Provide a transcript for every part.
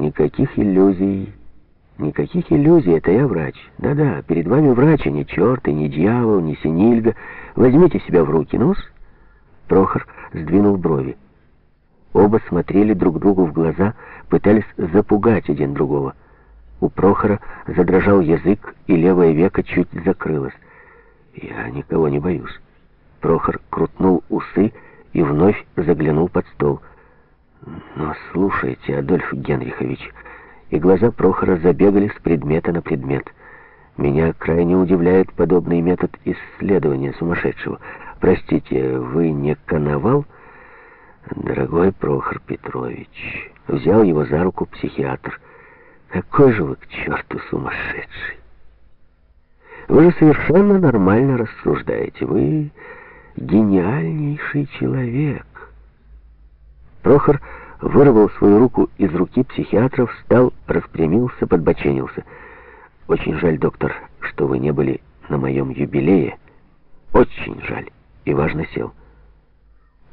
Никаких иллюзий. Никаких иллюзий, это я врач. Да-да, перед вами врач, а не черт, и не дьявол, не синильга. Возьмите себя в руки, нос. Прохор сдвинул брови. Оба смотрели друг другу в глаза, пытались запугать один другого. У Прохора задрожал язык, и левое веко чуть закрылось. «Я никого не боюсь». Прохор крутнул усы и вновь заглянул под стол. «Но слушайте, Адольф Генрихович...» И глаза Прохора забегали с предмета на предмет. «Меня крайне удивляет подобный метод исследования сумасшедшего. Простите, вы не коновал?» «Дорогой Прохор Петрович...» Взял его за руку психиатр. «Какой же вы к черту сумасшедший!» «Вы же совершенно нормально рассуждаете. Вы гениальнейший человек». Прохор вырвал свою руку из руки психиатра, встал, распрямился, подбоченился. «Очень жаль, доктор, что вы не были на моем юбилее. Очень жаль». И важно сел.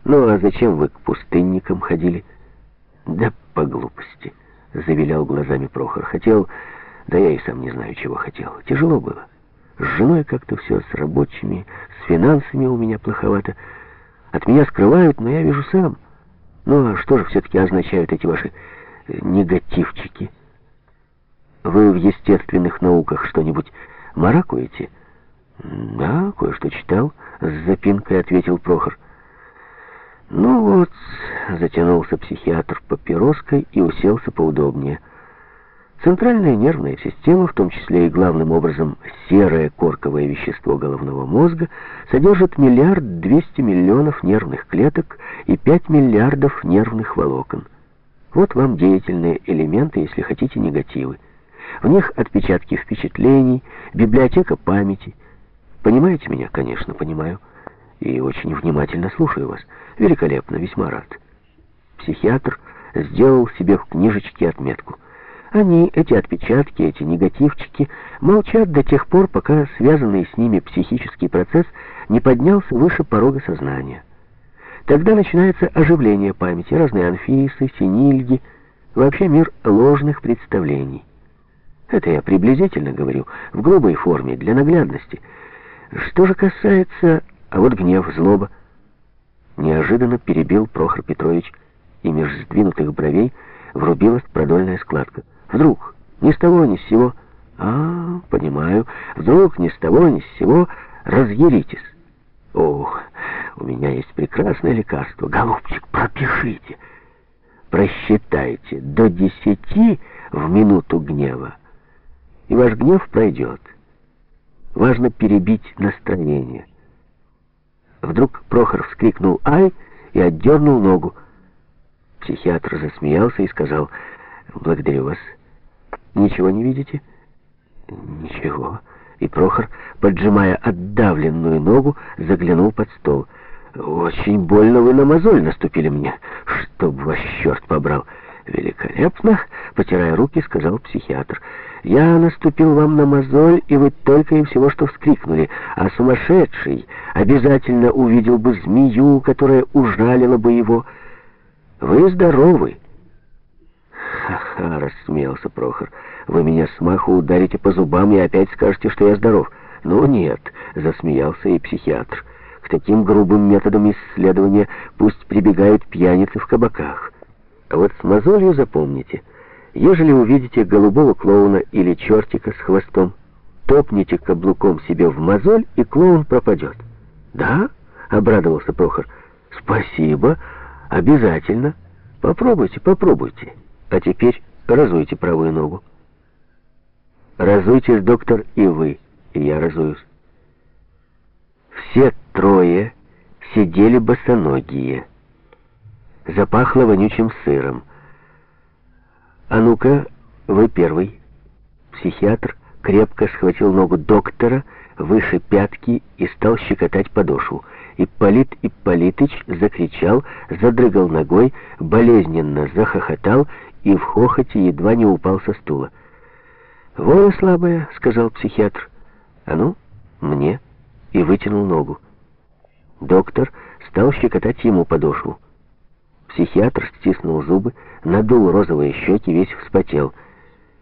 «Ну, а зачем вы к пустынникам ходили?» «Да по глупости», — завилял глазами Прохор. «Хотел, да я и сам не знаю, чего хотел. Тяжело было. С женой как-то все, с рабочими, с финансами у меня плоховато. От меня скрывают, но я вижу сам». Ну, а что же все-таки означают эти ваши э, негативчики? Вы в естественных науках что-нибудь маракуете? Да, кое-что читал, с запинкой ответил Прохор. Ну вот, затянулся психиатр папироской и уселся поудобнее. Центральная нервная система, в том числе и главным образом серое корковое вещество головного мозга, содержит миллиард двести миллионов нервных клеток и пять миллиардов нервных волокон. Вот вам деятельные элементы, если хотите, негативы. В них отпечатки впечатлений, библиотека памяти. Понимаете меня? Конечно, понимаю. И очень внимательно слушаю вас. Великолепно, весьма рад. Психиатр сделал себе в книжечке отметку – они, эти отпечатки, эти негативчики, молчат до тех пор, пока связанный с ними психический процесс не поднялся выше порога сознания. Тогда начинается оживление памяти, разные анфисы, синильги, вообще мир ложных представлений. Это я приблизительно говорю, в грубой форме, для наглядности. Что же касается... А вот гнев, злоба. Неожиданно перебил Прохор Петрович, и меж сдвинутых бровей врубилась продольная складка. Вдруг, ни с того, ни с сего... А, понимаю, вдруг ни с того, ни с сего разъяритесь. Ох, у меня есть прекрасное лекарство. Голубчик, пропишите. Просчитайте до десяти в минуту гнева, и ваш гнев пройдет. Важно перебить настроение. Вдруг Прохор вскрикнул «Ай!» и отдернул ногу. Психиатр засмеялся и сказал «Благодарю вас». Ничего не видите? Ничего. И Прохор, поджимая отдавленную ногу, заглянул под стол. Очень больно вы на мозоль наступили мне, чтоб вас черт побрал. Великолепно, потирая руки, сказал психиатр. Я наступил вам на мозоль, и вы только и всего что вскрикнули. А сумасшедший обязательно увидел бы змею, которая ужалила бы его. Вы здоровы. «Ха-ха!» — рассмеялся Прохор. «Вы меня с маху ударите по зубам и опять скажете, что я здоров». «Ну нет!» — засмеялся и психиатр. «К таким грубым методам исследования пусть прибегают пьяницы в кабаках. А вот с мозолью запомните. Ежели увидите голубого клоуна или чертика с хвостом, топните каблуком себе в мозоль, и клоун пропадет». «Да?» — обрадовался Прохор. «Спасибо. Обязательно. Попробуйте, попробуйте». А теперь разуйте правую ногу. Разуйтесь, доктор, и вы, и я разуюсь. Все трое сидели босоногие. Запахло вонючим сыром. «А ну-ка, вы первый». Психиатр крепко схватил ногу доктора выше пятки и стал щекотать подошву. Ипполит Ипполитыч закричал, задрыгал ногой, болезненно захохотал и в хохоте едва не упал со стула. «Воля слабая», — сказал психиатр. «А ну, мне», и вытянул ногу. Доктор стал щекотать ему подошву. Психиатр стиснул зубы, надул розовые щеки, весь вспотел —